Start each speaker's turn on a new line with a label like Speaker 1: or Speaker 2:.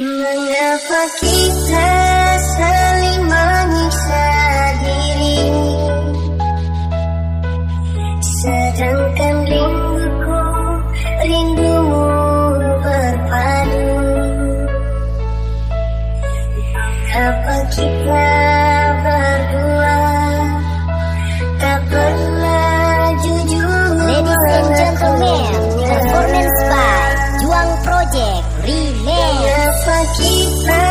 Speaker 1: Mengapa kita saling menyiksa diri? Sedangkan rinduku, rindumu berpadu. Mengapa kita berdua tak pernah jujur
Speaker 2: Ladies and gentlemen, performance by Juang Project Remix.
Speaker 1: Mengapa kita harus